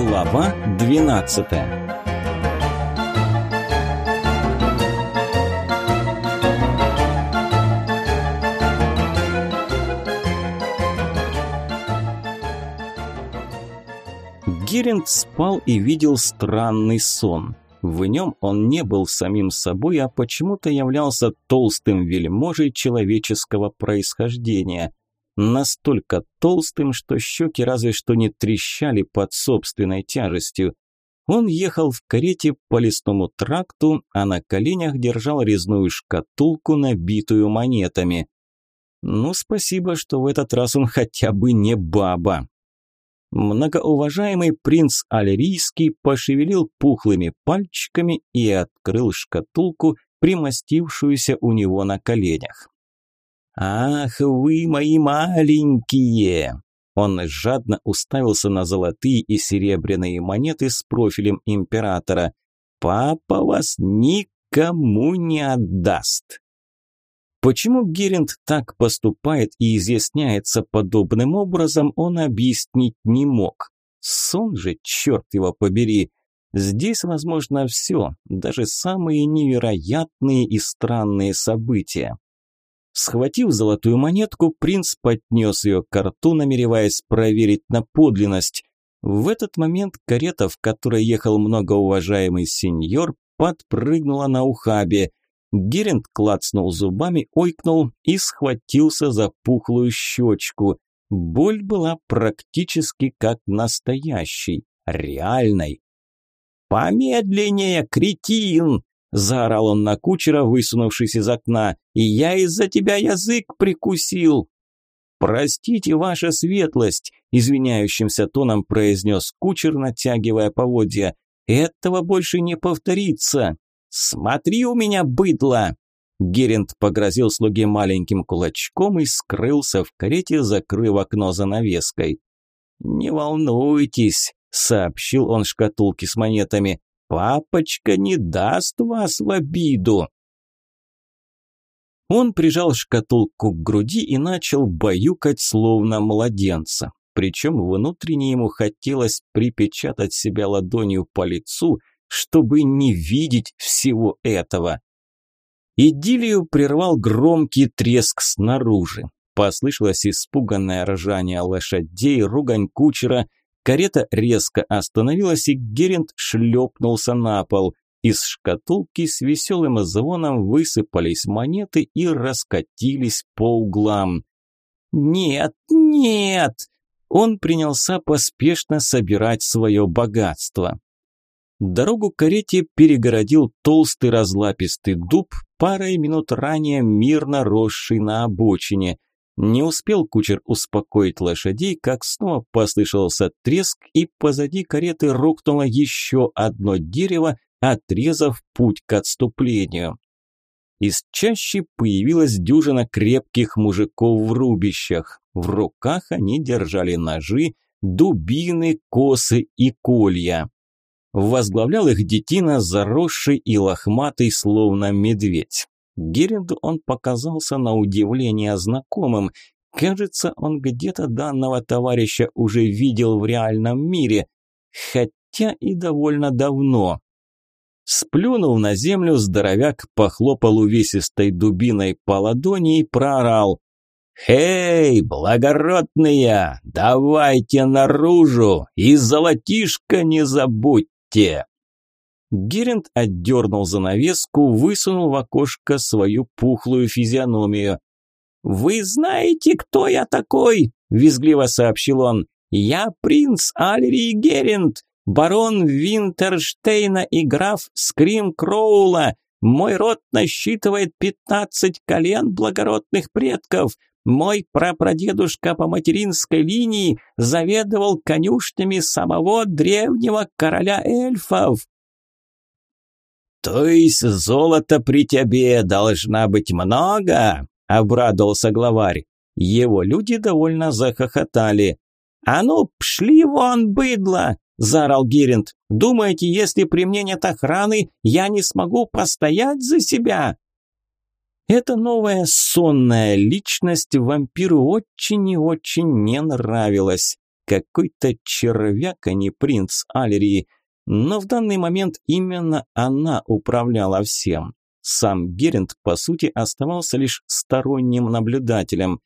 Глава 12 Геринд спал и видел странный сон. В нем он не был самим собой, а почему-то являлся толстым вельможей человеческого происхождения настолько толстым, что щеки разве что не трещали под собственной тяжестью. Он ехал в карете по лесному тракту, а на коленях держал резную шкатулку, набитую монетами. Ну, спасибо, что в этот раз он хотя бы не баба. Многоуважаемый принц Алерийский пошевелил пухлыми пальчиками и открыл шкатулку, примостившуюся у него на коленях. «Ах, вы мои маленькие!» Он жадно уставился на золотые и серебряные монеты с профилем императора. «Папа вас никому не отдаст!» Почему Геринд так поступает и изъясняется подобным образом, он объяснить не мог. Сон же, черт его побери! Здесь возможно все, даже самые невероятные и странные события. Схватив золотую монетку, принц поднес ее к рту, намереваясь проверить на подлинность. В этот момент карета, в которой ехал многоуважаемый сеньор, подпрыгнула на ухабе. Геринд клацнул зубами, ойкнул и схватился за пухлую щечку. Боль была практически как настоящей, реальной. «Помедленнее, кретин!» Заорал он на кучера, высунувшись из окна. «И я из-за тебя язык прикусил!» «Простите, ваша светлость!» – извиняющимся тоном произнес кучер, натягивая поводья. «Этого больше не повторится!» «Смотри у меня, быдло!» Геринд погрозил слуге маленьким кулачком и скрылся в карете, закрыв окно занавеской. «Не волнуйтесь», – сообщил он шкатулке с монетами. Папочка не даст вас в обиду. Он прижал шкатулку к груди и начал баюкать словно младенца. Причем внутренне ему хотелось припечатать себя ладонью по лицу, чтобы не видеть всего этого. Идиллию прервал громкий треск снаружи. Послышалось испуганное ржание лошадей, ругань кучера – Карета резко остановилась, и Геринд шлепнулся на пол. Из шкатулки с веселым звоном высыпались монеты и раскатились по углам. «Нет, нет!» Он принялся поспешно собирать свое богатство. Дорогу карете перегородил толстый разлапистый дуб, парой минут ранее мирно росший на обочине – не успел кучер успокоить лошадей, как снова послышался треск, и позади кареты рухнуло еще одно дерево, отрезав путь к отступлению. Из чащи появилась дюжина крепких мужиков в рубищах. В руках они держали ножи, дубины, косы и колья. Возглавлял их детина, заросший и лохматый, словно медведь. Геренду он показался на удивление знакомым. Кажется, он где-то данного товарища уже видел в реальном мире, хотя и довольно давно. Сплюнул на землю, здоровяк похлопал увесистой дубиной по ладони и проорал. «Хей, благородные, давайте наружу и золотишко не забудьте!» Геринд отдернул занавеску, высунул в окошко свою пухлую физиономию. «Вы знаете, кто я такой?» – визгливо сообщил он. «Я принц Альрий Геринд, барон Винтерштейна и граф Скрим Кроула. Мой род насчитывает пятнадцать колен благородных предков. Мой прапрадедушка по материнской линии заведовал конюшнями самого древнего короля эльфов. «То есть золота при тебе должна быть много?» – обрадовался главарь. Его люди довольно захохотали. «А ну, пшли вон, быдло!» – заорал Гиринд. «Думаете, если при мне нет охраны, я не смогу постоять за себя?» Эта новая сонная личность вампиру очень и очень не нравилась. какой-то червяк, а не принц Алерии. Но в данный момент именно она управляла всем. Сам Геринд, по сути, оставался лишь сторонним наблюдателем.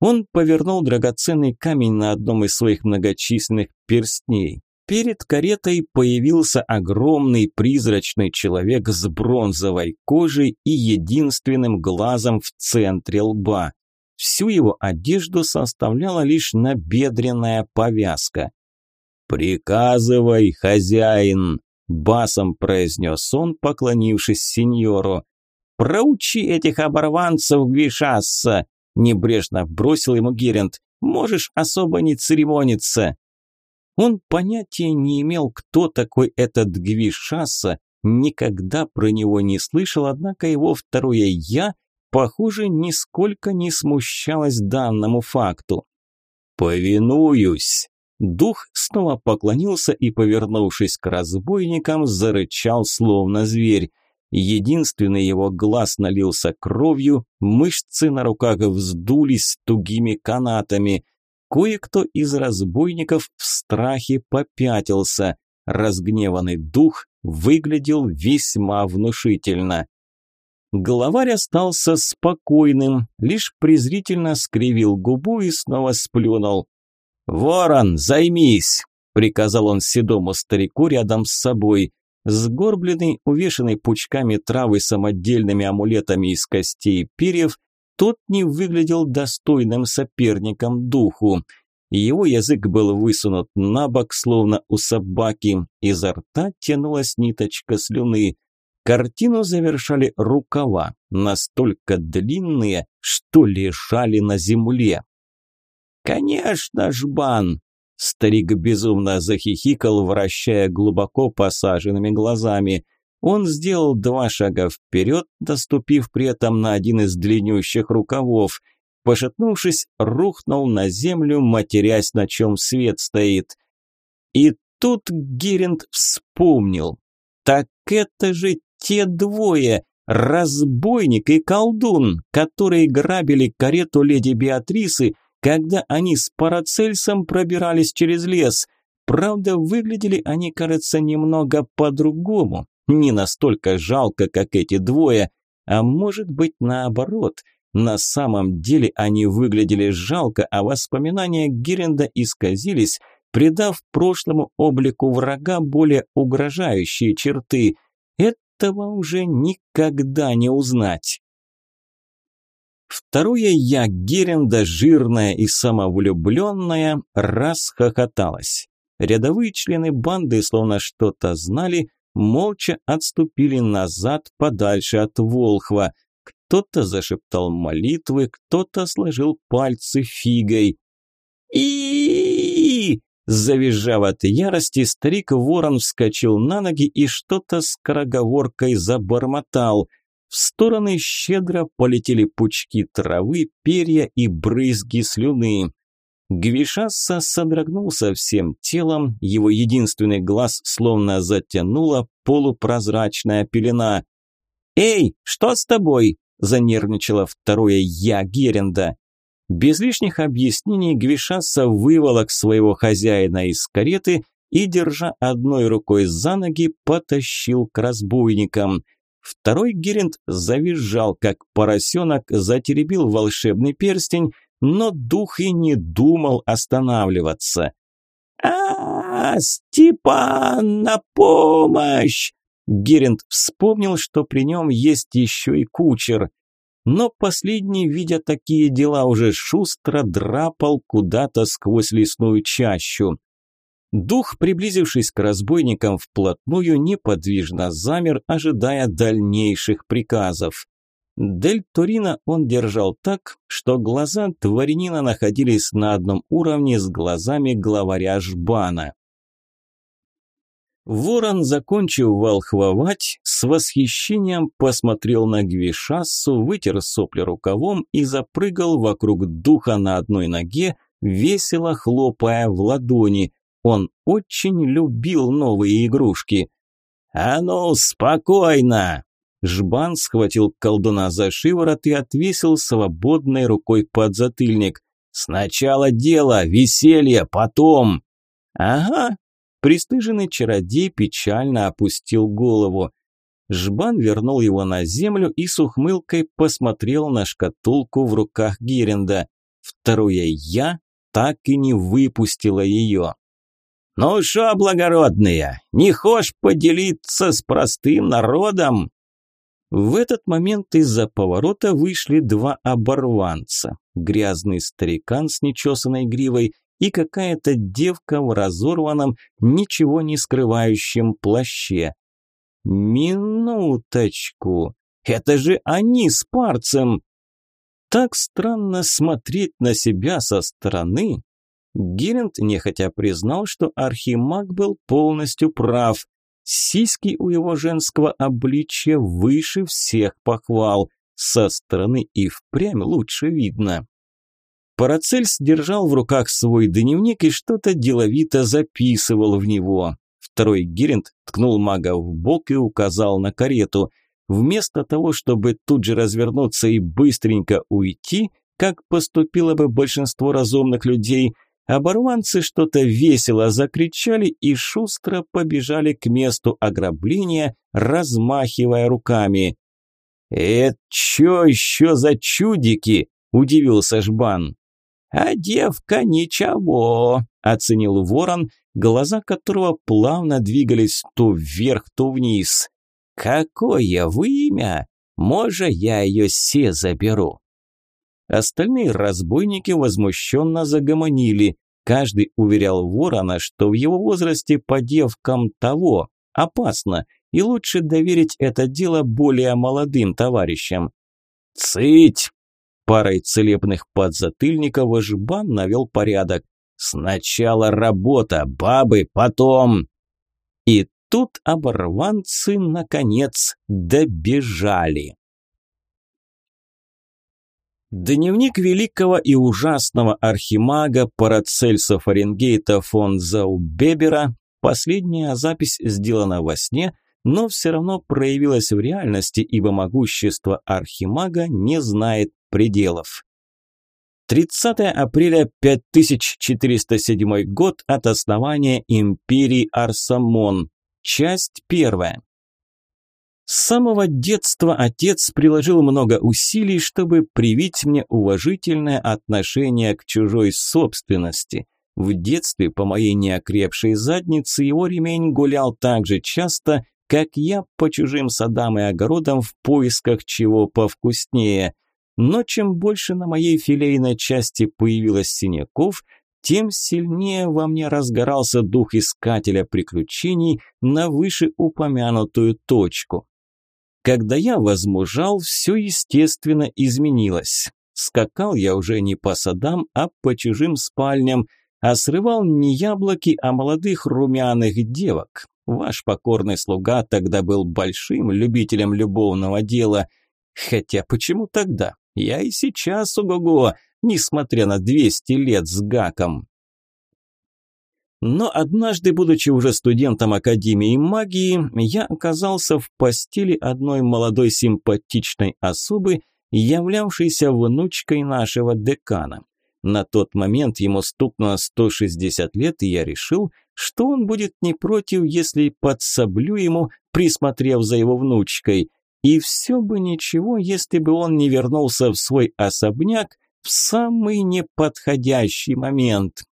Он повернул драгоценный камень на одном из своих многочисленных перстней. Перед каретой появился огромный призрачный человек с бронзовой кожей и единственным глазом в центре лба. Всю его одежду составляла лишь набедренная повязка. «Приказывай, хозяин!» – басом произнес он, поклонившись сеньору. «Проучи этих оборванцев, Гвишасса!» – небрежно бросил ему Герент. «Можешь особо не церемониться!» Он понятия не имел, кто такой этот Гвишасса, никогда про него не слышал, однако его второе «я», похоже, нисколько не смущалось данному факту. «Повинуюсь!» Дух снова поклонился и, повернувшись к разбойникам, зарычал, словно зверь. Единственный его глаз налился кровью, мышцы на руках вздулись тугими канатами. Кое-кто из разбойников в страхе попятился. Разгневанный дух выглядел весьма внушительно. Главарь остался спокойным, лишь презрительно скривил губу и снова сплюнул. «Ворон, займись!» – приказал он седому старику рядом с собой. Сгорбленный, увешанный пучками травы самодельными амулетами из костей и перьев, тот не выглядел достойным соперником духу. Его язык был высунут на бок, словно у собаки, изо рта тянулась ниточка слюны. Картину завершали рукава, настолько длинные, что лежали на земле. «Конечно, жбан!» Старик безумно захихикал, вращая глубоко посаженными глазами. Он сделал два шага вперед, доступив при этом на один из длиннющих рукавов. Пошатнувшись, рухнул на землю, матерясь, на чем свет стоит. И тут Геринд вспомнил. Так это же те двое, разбойник и колдун, которые грабили карету леди Беатрисы когда они с Парацельсом пробирались через лес. Правда, выглядели они, кажется, немного по-другому. Не настолько жалко, как эти двое, а может быть наоборот. На самом деле они выглядели жалко, а воспоминания Геренда исказились, придав прошлому облику врага более угрожающие черты. Этого уже никогда не узнать. Второе я, Геренда, жирная и самовлюбленная, расхохоталась. Рядовые члены банды, словно что-то знали, молча отступили назад подальше от Волхва. Кто-то зашептал молитвы, кто-то сложил пальцы фигой. и Завизжав от ярости, старик Ворон вскочил на ноги и что-то скороговоркой забормотал – в стороны щедро полетели пучки травы, перья и брызги слюны. Гвишасса содрогнулся всем телом, его единственный глаз словно затянула полупрозрачная пелена. «Эй, что с тобой?» – занервничало второе «я» Геренда. Без лишних объяснений Гвишасса выволок своего хозяина из кареты и, держа одной рукой за ноги, потащил к разбойникам – Второй Геринд завизжал, как поросенок, затеребил волшебный перстень, но дух и не думал останавливаться. а, -а, -а Степан, на помощь!» Геринд вспомнил, что при нем есть еще и кучер. Но последний, видя такие дела, уже шустро драпал куда-то сквозь лесную чащу. Дух, приблизившись к разбойникам вплотную, неподвижно замер, ожидая дальнейших приказов. Дель Торино он держал так, что глаза дворянина находились на одном уровне с глазами главаря Жбана. Ворон, закончив волхвовать, с восхищением посмотрел на Гвишассу, вытер сопли рукавом и запрыгал вокруг духа на одной ноге, весело хлопая в ладони – он очень любил новые игрушки. «А ну, спокойно!» Жбан схватил колдуна за шиворот и отвесил свободной рукой под затыльник. Сначала дело, веселье, потом. Ага. Пристыженный чародей печально опустил голову. Жбан вернул его на землю и с ухмылкой посмотрел на шкатулку в руках Геренда. Второе «я» так и не выпустила ее. «Ну шо, благородные, не хошь поделиться с простым народом?» В этот момент из-за поворота вышли два оборванца. Грязный старикан с нечесанной гривой и какая-то девка в разорванном, ничего не скрывающем плаще. Минуточку, это же они с парцем! Так странно смотреть на себя со стороны. Геринд нехотя признал, что архимаг был полностью прав. Сиськи у его женского обличья выше всех похвал. Со стороны и впрямь лучше видно. Парацельс держал в руках свой дневник и что-то деловито записывал в него. Второй Геринд ткнул мага в бок и указал на карету. Вместо того, чтобы тут же развернуться и быстренько уйти, как поступило бы большинство разумных людей – Оборванцы что-то весело закричали и шустро побежали к месту ограбления, размахивая руками. «Это чё еще за чудики?» – удивился Жбан. «А девка ничего», – оценил ворон, глаза которого плавно двигались то вверх, то вниз. «Какое вымя! Може, я ее се заберу?» Остальные разбойники возмущенно загомонили. Каждый уверял ворона, что в его возрасте по девкам того опасно, и лучше доверить это дело более молодым товарищам. «Цыть!» Парой целебных подзатыльников жбан навел порядок. «Сначала работа, бабы, потом!» И тут оборванцы, наконец, добежали. Дневник великого и ужасного архимага Парацельса Фаренгейта фон Заубебера, последняя запись сделана во сне, но все равно проявилась в реальности, ибо могущество архимага не знает пределов. 30 апреля 5407 год от основания империи Арсамон. Часть первая. С самого детства отец приложил много усилий, чтобы привить мне уважительное отношение к чужой собственности. В детстве по моей неокрепшей заднице его ремень гулял так же часто, как я по чужим садам и огородам в поисках чего повкуснее. Но чем больше на моей филейной части появилось синяков, тем сильнее во мне разгорался дух искателя приключений на вышеупомянутую точку. Когда я возмужал, все естественно изменилось. Скакал я уже не по садам, а по чужим спальням, а срывал не яблоки, а молодых румяных девок. Ваш покорный слуга тогда был большим любителем любовного дела. Хотя почему тогда? Я и сейчас ого-го, несмотря на 200 лет с гаком. Но однажды, будучи уже студентом Академии магии, я оказался в постели одной молодой симпатичной особы, являвшейся внучкой нашего декана. На тот момент ему стукнуло 160 лет, и я решил, что он будет не против, если подсоблю ему, присмотрев за его внучкой. И все бы ничего, если бы он не вернулся в свой особняк в самый неподходящий момент.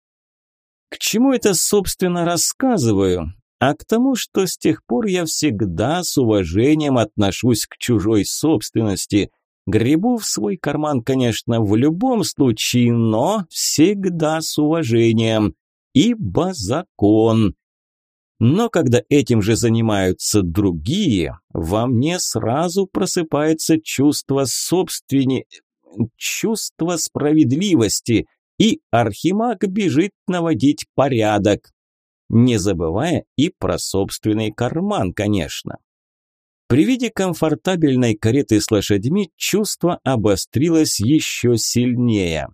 К чему это, собственно, рассказываю? А к тому, что с тех пор я всегда с уважением отношусь к чужой собственности. Гребу в свой карман, конечно, в любом случае, но всегда с уважением. Ибо закон. Но когда этим же занимаются другие, во мне сразу просыпается чувство собственни... чувство справедливости – и Архимаг бежит наводить порядок. Не забывая и про собственный карман, конечно. При виде комфортабельной кареты с лошадьми чувство обострилось еще сильнее.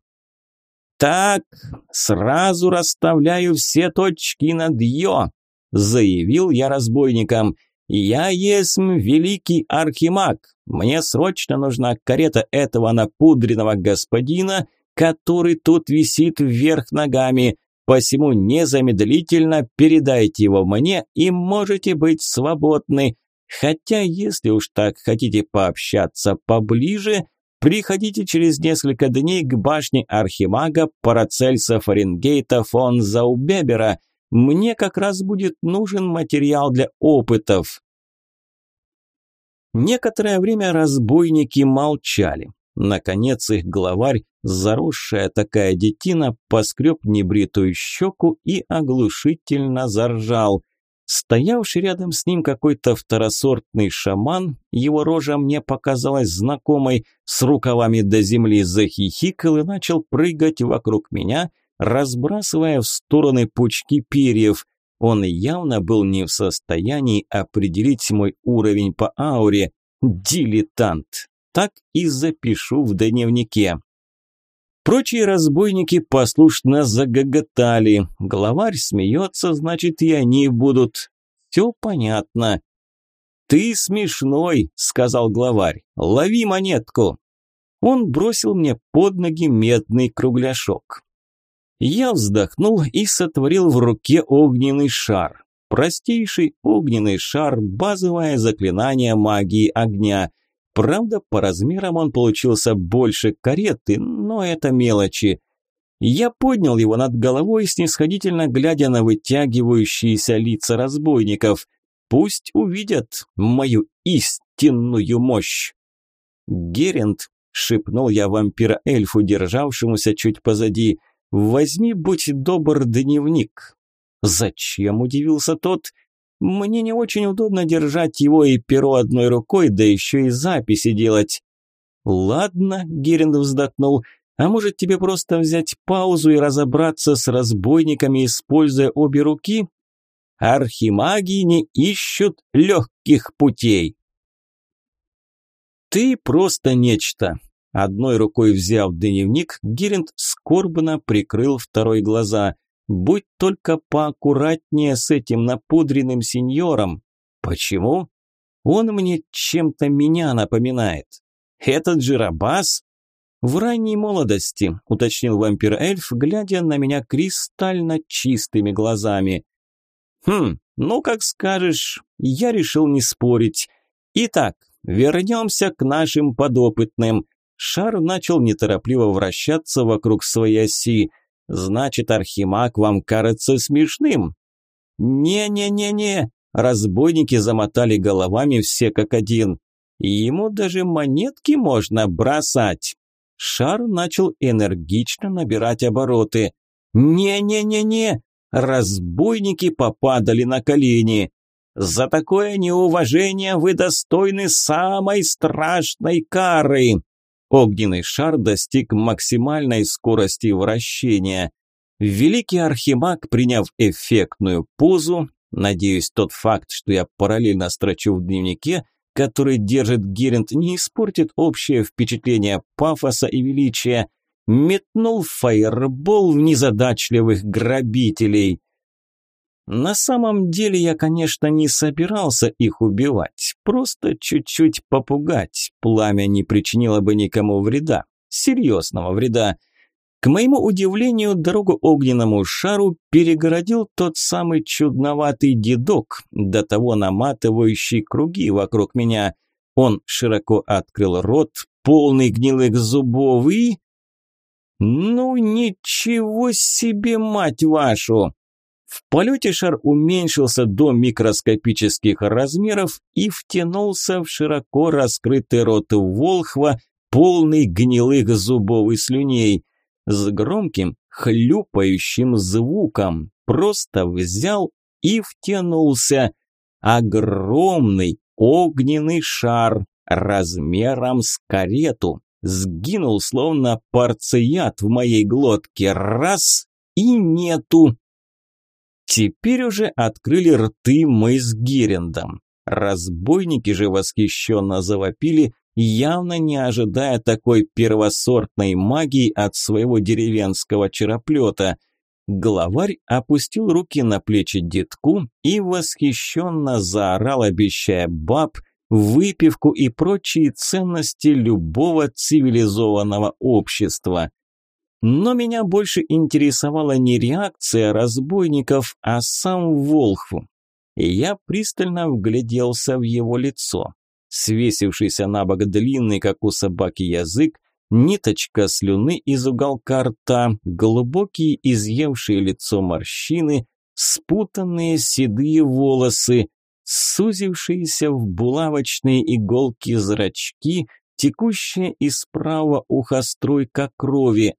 «Так, сразу расставляю все точки над «ё», – заявил я разбойникам. «Я есть великий архимаг. Мне срочно нужна карета этого напудренного господина который тут висит вверх ногами. Посему незамедлительно передайте его мне и можете быть свободны. Хотя, если уж так хотите пообщаться поближе, приходите через несколько дней к башне Архимага Парацельса Фаренгейта фон Заубебера. Мне как раз будет нужен материал для опытов. Некоторое время разбойники молчали. Наконец их главарь, заросшая такая детина, поскреб небритую щеку и оглушительно заржал. Стоявший рядом с ним какой-то второсортный шаман, его рожа мне показалась знакомой, с рукавами до земли захихикал и начал прыгать вокруг меня, разбрасывая в стороны пучки перьев. Он явно был не в состоянии определить мой уровень по ауре. Дилетант. Так и запишу в дневнике. Прочие разбойники послушно загоготали. Главарь смеется, значит, и они будут. Все понятно. «Ты смешной», – сказал главарь. «Лови монетку». Он бросил мне под ноги медный кругляшок. Я вздохнул и сотворил в руке огненный шар. Простейший огненный шар – базовое заклинание магии огня. Правда, по размерам он получился больше кареты, но это мелочи. Я поднял его над головой, снисходительно глядя на вытягивающиеся лица разбойников. Пусть увидят мою истинную мощь. «Герент», – шепнул я вампира-эльфу, державшемуся чуть позади – «Возьми, будь добр, дневник». «Зачем?» – удивился тот. «Мне не очень удобно держать его и перо одной рукой, да еще и записи делать». «Ладно», – Герин вздохнул, – «а может тебе просто взять паузу и разобраться с разбойниками, используя обе руки?» «Архимаги не ищут легких путей». «Ты просто нечто. Одной рукой взяв дневник, Геринд скорбно прикрыл второй глаза. «Будь только поаккуратнее с этим напудренным сеньором». «Почему?» «Он мне чем-то меня напоминает». «Этот Джирабас?» «В ранней молодости», – уточнил вампир-эльф, глядя на меня кристально чистыми глазами. «Хм, ну как скажешь, я решил не спорить. Итак, вернемся к нашим подопытным. Шар начал неторопливо вращаться вокруг своей оси. «Значит, Архимаг вам кажется смешным?» «Не-не-не-не!» Разбойники замотали головами все как один. «Ему даже монетки можно бросать!» Шар начал энергично набирать обороты. «Не-не-не-не!» Разбойники попадали на колени. «За такое неуважение вы достойны самой страшной кары!» Огненный шар достиг максимальной скорости вращения. Великий архимаг, приняв эффектную позу, надеюсь, тот факт, что я параллельно строчу в дневнике, который держит Геринд, не испортит общее впечатление пафоса и величия, метнул фаербол в незадачливых грабителей. На самом деле я, конечно, не собирался их убивать, просто чуть-чуть попугать. Пламя не причинило бы никому вреда, серьезного вреда. К моему удивлению, дорогу огненному шару перегородил тот самый чудноватый дедок, до того наматывающий круги вокруг меня. Он широко открыл рот, полный гнилых зубов и... «Ну ничего себе, мать вашу!» В полете шар уменьшился до микроскопических размеров и втянулся в широко раскрытый рот волхва, полный гнилых зубов и слюней. С громким хлюпающим звуком просто взял и втянулся. Огромный огненный шар размером с карету сгинул, словно парцеят в моей глотке. Раз – и нету. Теперь уже открыли рты мы с Герендом. Разбойники же восхищенно завопили, явно не ожидая такой первосортной магии от своего деревенского чероплета. Главарь опустил руки на плечи детку и восхищенно заорал, обещая баб, выпивку и прочие ценности любого цивилизованного общества. Но меня больше интересовала не реакция разбойников, а сам Волхв. И я пристально вгляделся в его лицо. Свесившийся на бок длинный, как у собаки, язык, ниточка слюны из уголка рта, глубокие изъевшие лицо морщины, спутанные седые волосы, сузившиеся в булавочные иголки зрачки, текущая из правого уха струйка крови.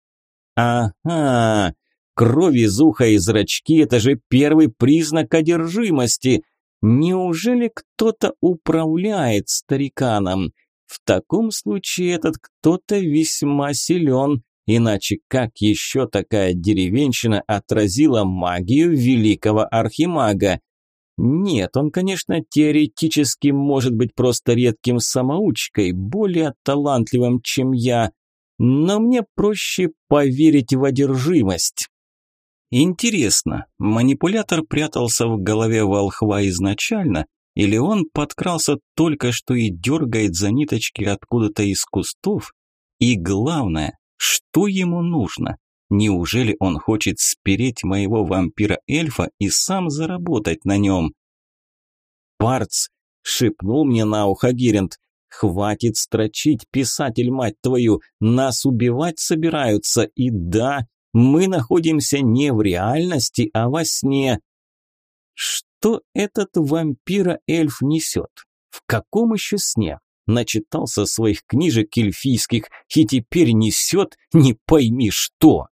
Ага, кровь из уха и зрачки – это же первый признак одержимости. Неужели кто-то управляет стариканом? В таком случае этот кто-то весьма силен, иначе как еще такая деревенщина отразила магию великого архимага? Нет, он, конечно, теоретически может быть просто редким самоучкой, более талантливым, чем я, но мне проще поверить в одержимость. Интересно, манипулятор прятался в голове волхва изначально, или он подкрался только что и дергает за ниточки откуда-то из кустов? И главное, что ему нужно? Неужели он хочет спереть моего вампира-эльфа и сам заработать на нем? «Парц!» – шепнул мне на ухо Гиринд. «Хватит строчить, писатель, мать твою! Нас убивать собираются, и да, мы находимся не в реальности, а во сне!» Что этот вампира-эльф несет? В каком еще сне? Начитался своих книжек эльфийских и теперь несет не пойми что.